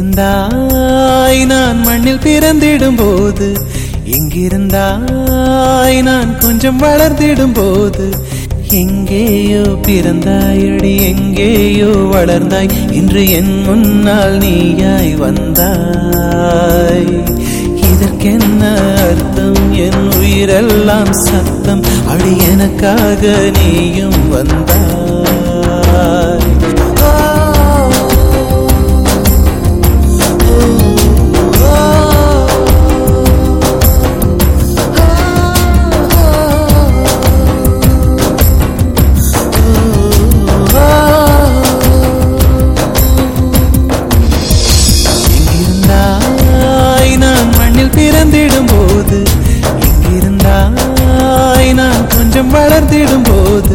எங்கிருந்தாய் நான் மண்ணில் பிறந்திடும் போது எங்கிருந்தாய் நான் கொஞ்சம் வளர்ந்திடும் போது எங்கேயோ பிறந்தாயடி எங்கேயோ வளர்ந்தாய் இன்று என் முன்னால் நீயாய் வந்தாய். இதற்கென்ன அர்த்தம்? என் உயிரெல்லாம் சத்தம். அடி எனக்காக நீயும் வந்தாய். கொஞ்சம் வளர்ந்திடும் போது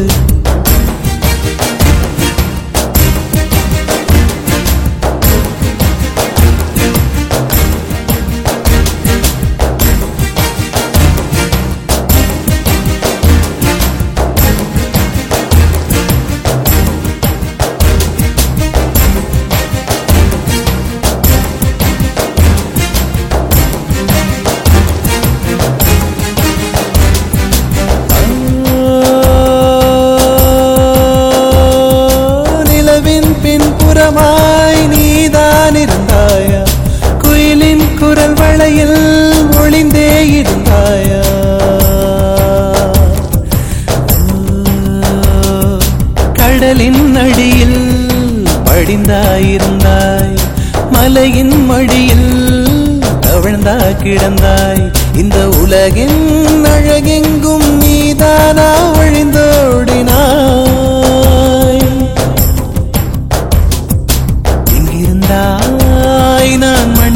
பின்புறமாய் நீதான் இருந்தாயா குயிலின் குரல் வளையில் ஒளிந்தே இருந்தாயா? கடலின் அடியில் படிந்தாயிருந்தாய். மலையின் மடியில் தவழ்ந்தா கிடந்தாய். இந்த உலகின்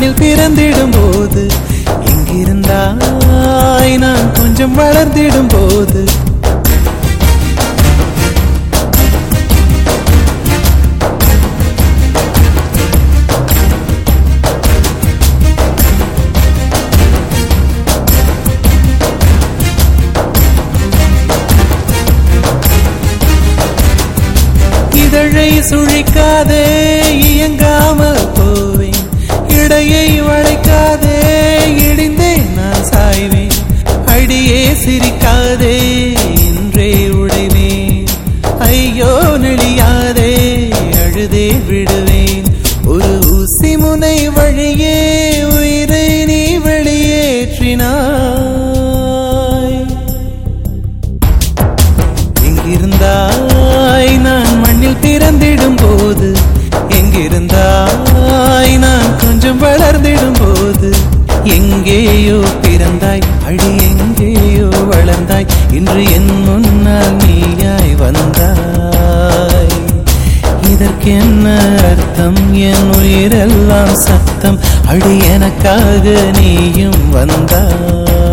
நான் பிறந்திடும் போது எங்கிருந்தாய்? நான் கொஞ்சம் வளர்ந்திடும் போது சிரிக்காதே இன்றே உடைவேன் ஐயோ நெளியாதே அழுதே விடுவேன். ஒரு ஊசி முனை வழியே உயிரை நீ வெளியேற்றினாய். எங்கிருந்தாய் நான் மண்ணில் பிறந்திடும் போது எங்கிருந்தாய் நான் கொஞ்சம் வளர்ந்திடும் போது எங்கேயோ பிறந்தாய் அடி எங்கே? இன்று என் முன்னால் நீயாய் வந்தாய். இதற்கென்ன அர்த்தம்? என் உயிரெல்லாம் சத்தம். அடி எனக்காக நீயும் வந்தாய்.